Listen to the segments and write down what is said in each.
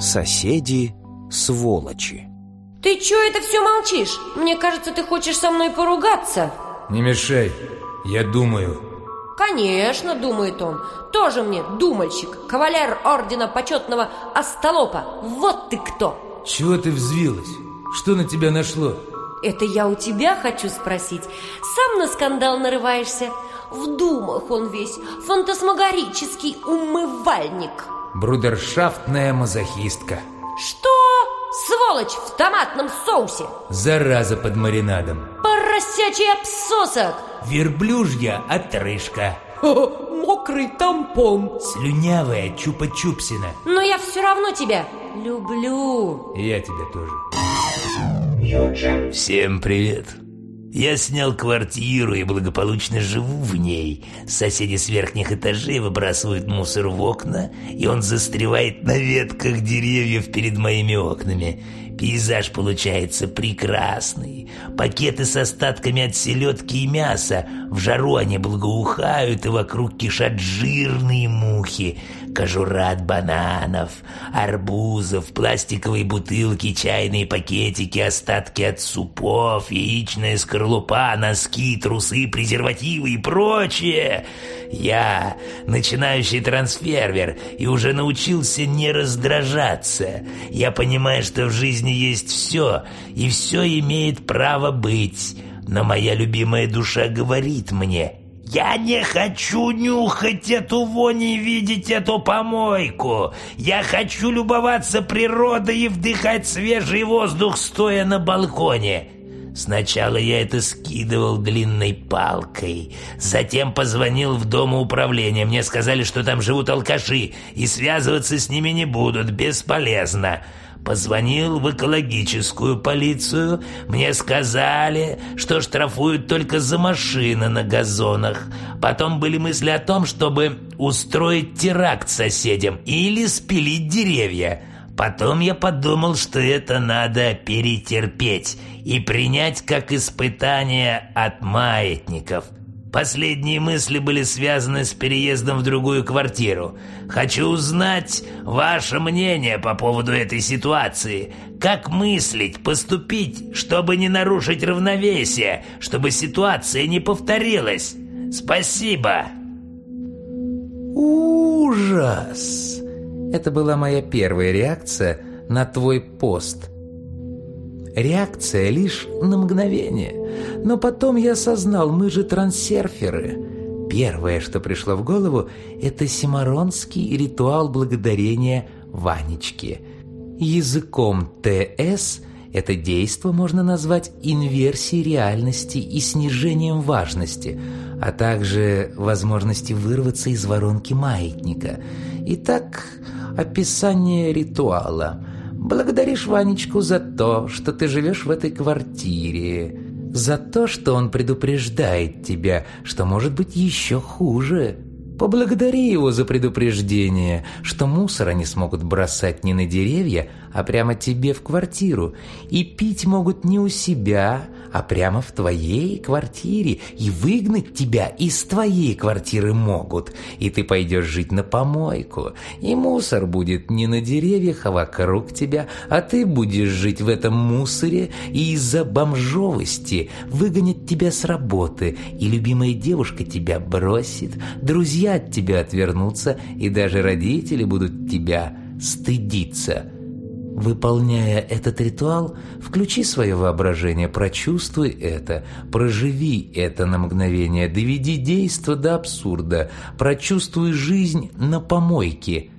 Соседи – сволочи. Ты чё это все молчишь? Мне кажется, ты хочешь со мной поругаться. Не мешай, я думаю. Конечно, думает он. Тоже мне думальщик, кавалер ордена почетного Остолопа. Вот ты кто. Чего ты взвилась? Что на тебя нашло? Это я у тебя хочу спросить. Сам на скандал нарываешься? В думах он весь, фантасмагорический умывальник. Брудершафт мазохистка. Что? Сволочь в томатном соусе! Зараза под маринадом! Поросячий обсосок! Верблюжья отрыжка! Мокрый тампон! Слюнявая чупа-чупсина! Но я все равно тебя люблю! Я тебя тоже. Всем привет! Я снял квартиру и благополучно живу в ней. Соседи с верхних этажей выбрасывают мусор в окна, и он застревает на ветках деревьев перед моими окнами. Пейзаж получается прекрасный. Пакеты с остатками от селедки и мяса. В жару они благоухают, и вокруг кишат жирные мухи. Кожура от бананов, арбузов, пластиковые бутылки, чайные пакетики, остатки от супов, яичная скорлупа скорлупа, носки, трусы, презервативы и прочее. Я начинающий трансфервер и уже научился не раздражаться. Я понимаю, что в жизни есть все, и все имеет право быть. Но моя любимая душа говорит мне, я не хочу нюхать эту вонь и видеть эту помойку. Я хочу любоваться природой и вдыхать свежий воздух, стоя на балконе. Сначала я это скидывал длинной палкой. Затем позвонил в дом управления. Мне сказали, что там живут алкаши, и связываться с ними не будут, бесполезно. Позвонил в экологическую полицию. Мне сказали, что штрафуют только за машины на газонах. Потом были мысли о том, чтобы устроить теракт соседям или спилить деревья. Потом я подумал, что это надо перетерпеть и принять как испытание от маятников. Последние мысли были связаны с переездом в другую квартиру. Хочу узнать ваше мнение по поводу этой ситуации. Как мыслить, поступить, чтобы не нарушить равновесие, чтобы ситуация не повторилась? Спасибо. Ужас. Это была моя первая реакция на твой пост. Реакция лишь на мгновение. Но потом я осознал, мы же трансерферы. Первое, что пришло в голову, это симаронский ритуал благодарения Ванечке. Языком ТС это действо можно назвать инверсией реальности и снижением важности, а также возможности вырваться из воронки маятника. Итак, так описание ритуала. Благодаришь Ванечку за то, что ты живешь в этой квартире, за то, что он предупреждает тебя, что может быть еще хуже. Поблагодари его за предупреждение, что мусор они смогут бросать не на деревья, а прямо тебе в квартиру, и пить могут не у себя, а прямо в твоей квартире. И выгнать тебя из твоей квартиры могут. И ты пойдешь жить на помойку. И мусор будет не на деревьях, а вокруг тебя. А ты будешь жить в этом мусоре. И из-за бомжовости выгонят тебя с работы. И любимая девушка тебя бросит. Друзья от тебя отвернутся. И даже родители будут тебя стыдиться. Выполняя этот ритуал, включи свое воображение, прочувствуй это, проживи это на мгновение, доведи действо до абсурда, прочувствуй жизнь на помойке.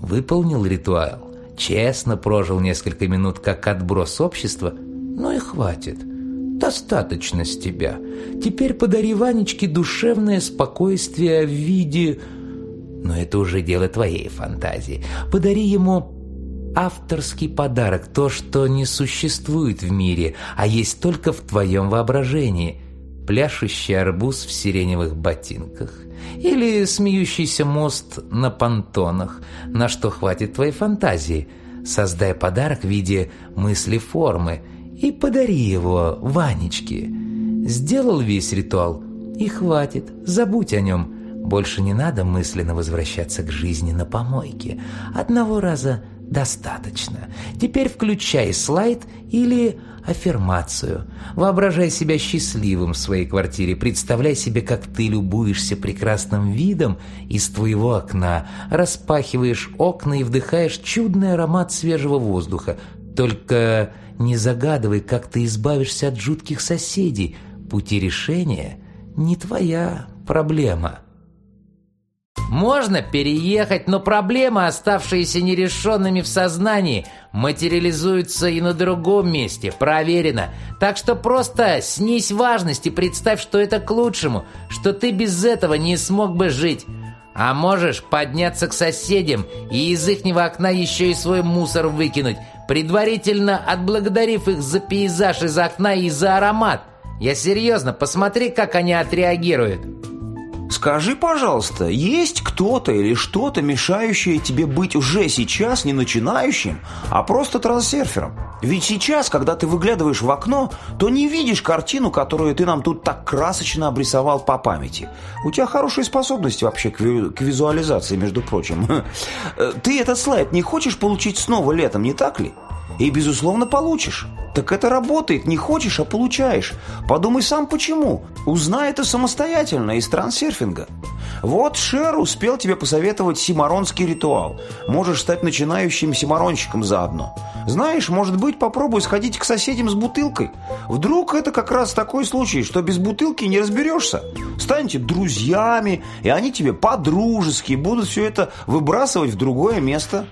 Выполнил ритуал, честно прожил несколько минут как отброс общества, но и хватит. Достаточно с тебя. Теперь подари Ванечке душевное спокойствие в виде... Но это уже дело твоей фантазии. Подари ему авторский подарок, то, что не существует в мире, а есть только в твоем воображении. Пляшущий арбуз в сиреневых ботинках или смеющийся мост на понтонах, на что хватит твоей фантазии. Создай подарок в виде мысли-формы и подари его Ванечке. Сделал весь ритуал и хватит, забудь о нем. Больше не надо мысленно возвращаться к жизни на помойке. Одного раза – достаточно. Теперь включай слайд или аффирмацию. Воображай себя счастливым в своей квартире. Представляй себе, как ты любуешься прекрасным видом из твоего окна, распахиваешь окна и вдыхаешь чудный аромат свежего воздуха. Только не загадывай, как ты избавишься от жутких соседей. Пути решения не твоя проблема можно переехать, но проблемы, оставшиеся нерешенными в сознании, материализуются и на другом месте, проверено. Так что просто снизь важность и представь, что это к лучшему, что ты без этого не смог бы жить. А можешь подняться к соседям и из ихнего окна еще и свой мусор выкинуть, предварительно отблагодарив их за пейзаж из окна и за аромат. Я серьезно, посмотри, как они отреагируют». Скажи, пожалуйста, есть кто-то или что-то, мешающее тебе быть уже сейчас не начинающим, а просто трансерфером? Ведь сейчас, когда ты выглядываешь в окно, то не видишь картину, которую ты нам тут так красочно обрисовал по памяти. У тебя хорошие способности вообще к, к визуализации, между прочим. Ты этот слайд не хочешь получить снова летом, не так ли? И, безусловно, получишь. Так это работает. Не хочешь, а получаешь. Подумай сам почему. Узнай это самостоятельно из трансерфинга. Вот Шер успел тебе посоветовать симаронский ритуал. Можешь стать начинающим симаронщиком заодно. Знаешь, может быть, попробуй сходить к соседям с бутылкой. Вдруг это как раз такой случай, что без бутылки не разберешься. Станьте друзьями, и они тебе по-дружески будут все это выбрасывать в другое место.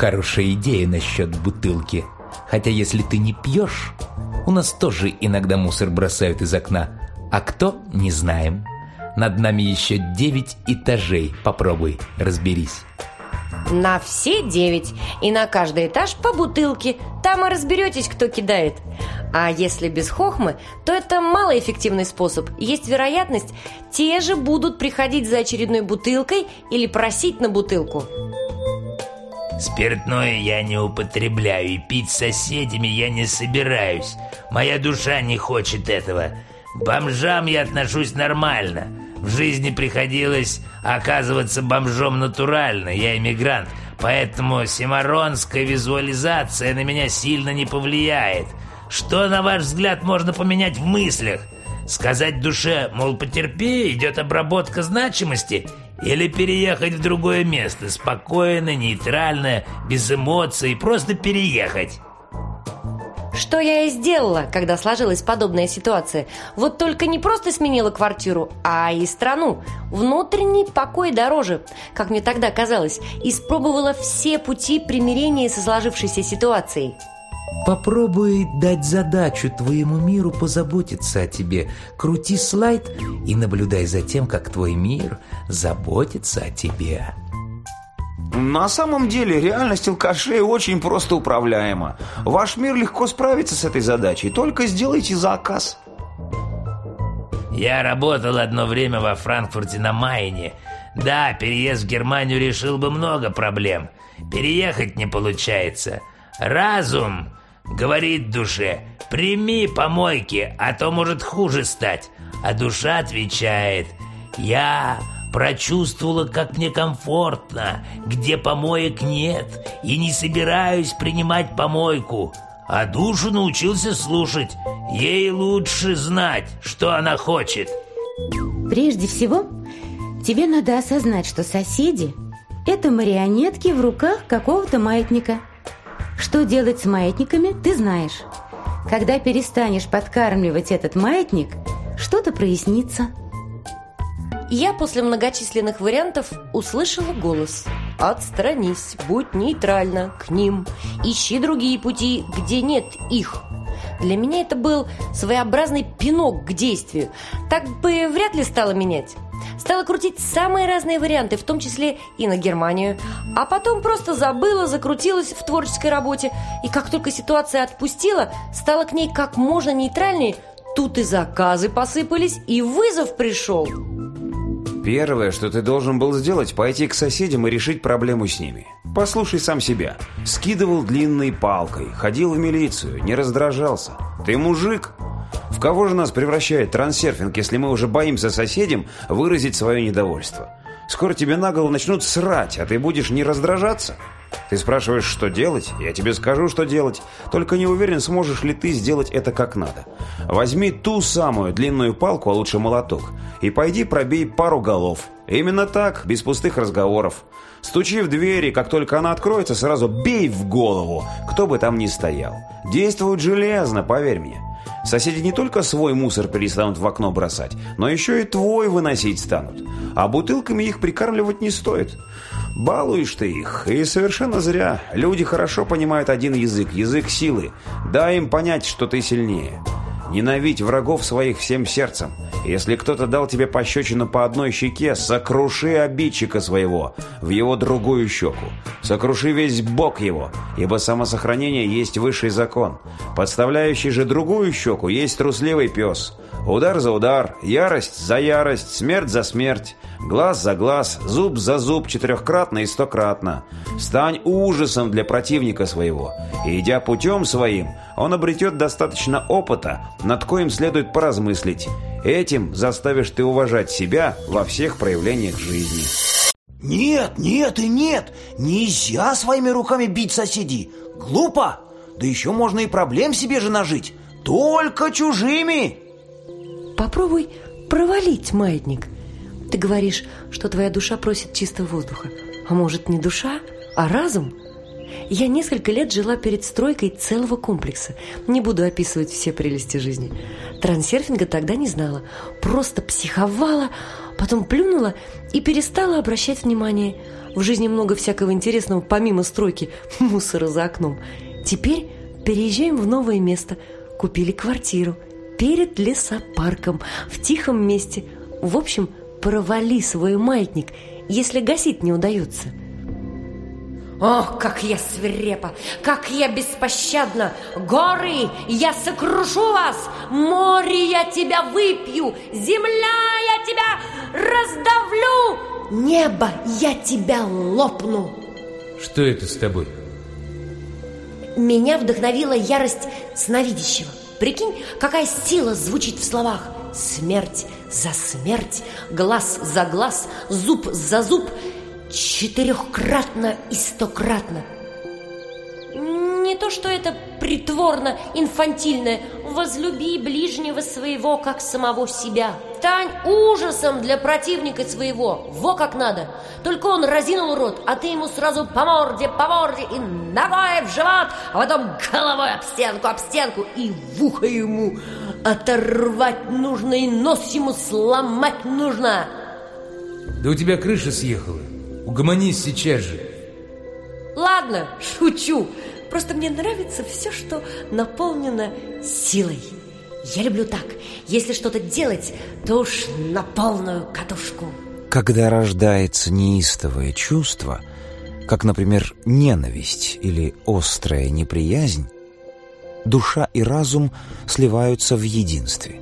Хорошая идея насчет бутылки. Хотя если ты не пьешь, у нас тоже иногда мусор бросают из окна. А кто, не знаем. Над нами еще девять этажей. Попробуй, разберись. На все девять. И на каждый этаж по бутылке. Там и разберетесь, кто кидает. А если без хохмы, то это малоэффективный способ. Есть вероятность, те же будут приходить за очередной бутылкой или просить на бутылку. Спиртное я не употребляю, и пить с соседями я не собираюсь. Моя душа не хочет этого. К бомжам я отношусь нормально. В жизни приходилось оказываться бомжом натурально. Я иммигрант, поэтому симаронская визуализация на меня сильно не повлияет. Что, на ваш взгляд, можно поменять в мыслях? Сказать душе, мол, потерпи, идет обработка значимости, или переехать в другое место, спокойно, нейтрально, без эмоций, просто переехать. Что я и сделала, когда сложилась подобная ситуация. Вот только не просто сменила квартиру, а и страну. Внутренний покой дороже, как мне тогда казалось. Испробовала все пути примирения со сложившейся ситуацией. Попробуй дать задачу твоему миру позаботиться о тебе. Крути слайд и наблюдай за тем, как твой мир заботится о тебе. На самом деле реальность алкашей очень просто управляема. Ваш мир легко справится с этой задачей, только сделайте заказ. Я работал одно время во Франкфурте на Майне. Да, переезд в Германию решил бы много проблем. Переехать не получается. Разум Говорит душе, прими помойки, а то может хуже стать. А душа отвечает, я прочувствовала, как мне комфортно, где помоек нет, и не собираюсь принимать помойку. А душу научился слушать, ей лучше знать, что она хочет. Прежде всего, тебе надо осознать, что соседи – это марионетки в руках какого-то маятника – что делать с маятниками, ты знаешь. Когда перестанешь подкармливать этот маятник, что-то прояснится. Я после многочисленных вариантов услышала голос. Отстранись, будь нейтрально, к ним. Ищи другие пути, где нет их. Для меня это был своеобразный пинок к действию. Так бы вряд ли стало менять. Стала крутить самые разные варианты, в том числе и на Германию. А потом просто забыла, закрутилась в творческой работе. И как только ситуация отпустила, стала к ней как можно нейтральнее. Тут и заказы посыпались, и вызов пришел. Первое, что ты должен был сделать, пойти к соседям и решить проблему с ними. Послушай сам себя. Скидывал длинной палкой, ходил в милицию, не раздражался. Ты мужик, в кого же нас превращает трансерфинг, если мы уже боимся соседям выразить свое недовольство? Скоро тебе на голову начнут срать, а ты будешь не раздражаться? Ты спрашиваешь, что делать? Я тебе скажу, что делать. Только не уверен, сможешь ли ты сделать это как надо. Возьми ту самую длинную палку, а лучше молоток, и пойди пробей пару голов. Именно так, без пустых разговоров. Стучи в двери, как только она откроется, сразу бей в голову, кто бы там ни стоял. Действует железно, поверь мне. Соседи не только свой мусор перестанут в окно бросать, но еще и твой выносить станут. А бутылками их прикармливать не стоит. Балуешь ты их, и совершенно зря. Люди хорошо понимают один язык, язык силы. Дай им понять, что ты сильнее. Ненавидь врагов своих всем сердцем. Если кто-то дал тебе пощечину по одной щеке, сокруши обидчика своего в его другую щеку. Сокруши весь бок его, ибо самосохранение есть высший закон. Подставляющий же другую щеку есть трусливый пес. Удар за удар, ярость за ярость, смерть за смерть. Глаз за глаз, зуб за зуб, четырехкратно и стократно. Стань ужасом для противника своего. И идя путем своим, он обретет достаточно опыта, над коим следует поразмыслить. Этим заставишь ты уважать себя во всех проявлениях жизни. Нет, нет и нет! Нельзя своими руками бить соседей! Глупо! Да еще можно и проблем себе же нажить! Только чужими! Попробуй провалить маятник – ты говоришь, что твоя душа просит чистого воздуха. А может, не душа, а разум? Я несколько лет жила перед стройкой целого комплекса. Не буду описывать все прелести жизни. Трансерфинга тогда не знала. Просто психовала, потом плюнула и перестала обращать внимание. В жизни много всякого интересного, помимо стройки, мусора за окном. Теперь переезжаем в новое место. Купили квартиру перед лесопарком, в тихом месте. В общем, Провали свой маятник, если гасить не удается. Ох, как я свирепа, как я беспощадна! Горы, я сокрушу вас! Море, я тебя выпью! Земля, я тебя раздавлю! Небо, я тебя лопну! Что это с тобой? Меня вдохновила ярость сновидящего. Прикинь, какая сила звучит в словах. Смерть, за смерть, глаз за глаз, зуб за зуб, четырехкратно и стократно. Не то, что это притворно, инфантильное «возлюби ближнего своего, как самого себя». Стань ужасом для противника своего, во как надо. Только он разинул рот, а ты ему сразу по морде, по морде и ногой в живот, а потом головой об стенку, об стенку и в ухо ему – Оторвать нужно и нос ему сломать нужно. Да у тебя крыша съехала. Угомонись сейчас же. Ладно, шучу. Просто мне нравится все, что наполнено силой. Я люблю так. Если что-то делать, то уж на полную катушку. Когда рождается неистовое чувство, как, например, ненависть или острая неприязнь, душа и разум сливаются в единстве.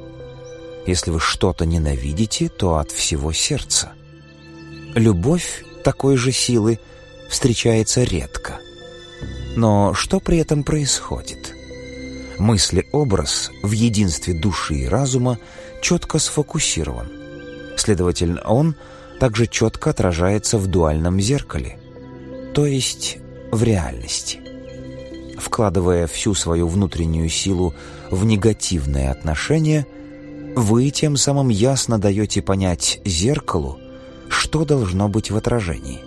Если вы что-то ненавидите, то от всего сердца. Любовь такой же силы встречается редко. Но что при этом происходит? Мысли-образ в единстве души и разума четко сфокусирован. Следовательно, он также четко отражается в дуальном зеркале, то есть в реальности вкладывая всю свою внутреннюю силу в негативное отношение, вы тем самым ясно даете понять зеркалу, что должно быть в отражении.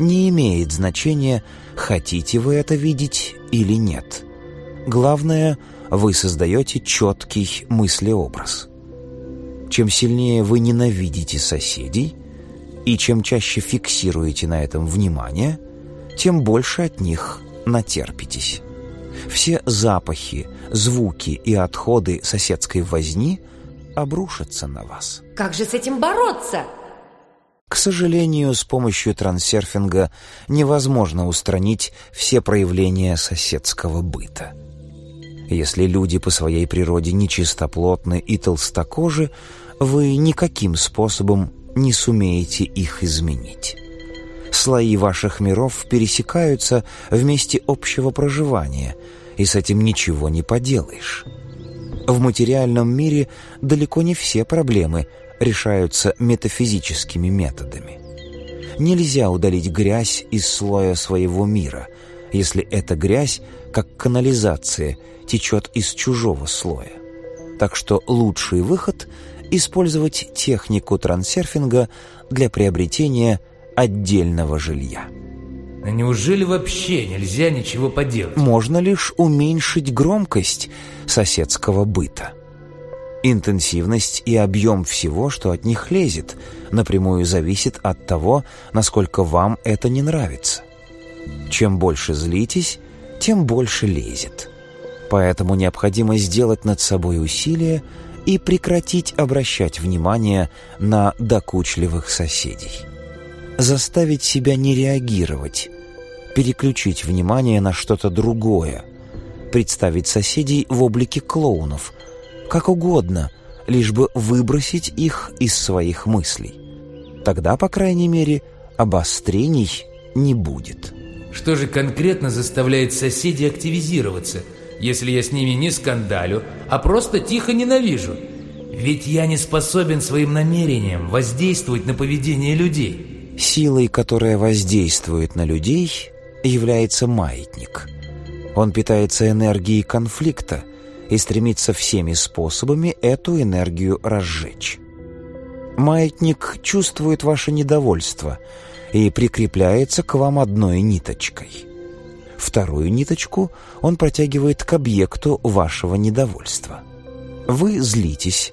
Не имеет значения, хотите вы это видеть или нет. Главное, вы создаете четкий мыслеобраз. Чем сильнее вы ненавидите соседей, и чем чаще фиксируете на этом внимание, тем больше от них натерпитесь. Все запахи, звуки и отходы соседской возни обрушатся на вас. Как же с этим бороться? К сожалению, с помощью трансерфинга невозможно устранить все проявления соседского быта. Если люди по своей природе нечистоплотны и толстокожи, вы никаким способом не сумеете их изменить слои ваших миров пересекаются в месте общего проживания, и с этим ничего не поделаешь. В материальном мире далеко не все проблемы решаются метафизическими методами. Нельзя удалить грязь из слоя своего мира, если эта грязь, как канализация, течет из чужого слоя. Так что лучший выход – использовать технику трансерфинга для приобретения – отдельного жилья. Неужели вообще нельзя ничего поделать? Можно лишь уменьшить громкость соседского быта. Интенсивность и объем всего, что от них лезет, напрямую зависит от того, насколько вам это не нравится. Чем больше злитесь, тем больше лезет. Поэтому необходимо сделать над собой усилия и прекратить обращать внимание на докучливых соседей заставить себя не реагировать, переключить внимание на что-то другое, представить соседей в облике клоунов, как угодно, лишь бы выбросить их из своих мыслей. Тогда, по крайней мере, обострений не будет. Что же конкретно заставляет соседей активизироваться, если я с ними не скандалю, а просто тихо ненавижу? Ведь я не способен своим намерением воздействовать на поведение людей. Силой, которая воздействует на людей, является маятник. Он питается энергией конфликта и стремится всеми способами эту энергию разжечь. Маятник чувствует ваше недовольство и прикрепляется к вам одной ниточкой. Вторую ниточку он протягивает к объекту вашего недовольства. Вы злитесь,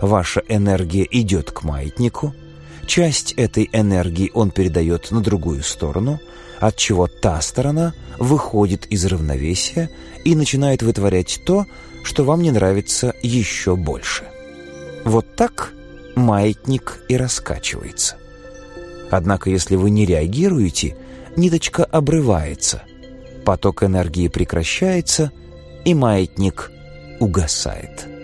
ваша энергия идет к маятнику – часть этой энергии он передает на другую сторону, от чего та сторона выходит из равновесия и начинает вытворять то, что вам не нравится еще больше. Вот так маятник и раскачивается. Однако, если вы не реагируете, ниточка обрывается, поток энергии прекращается, и маятник угасает.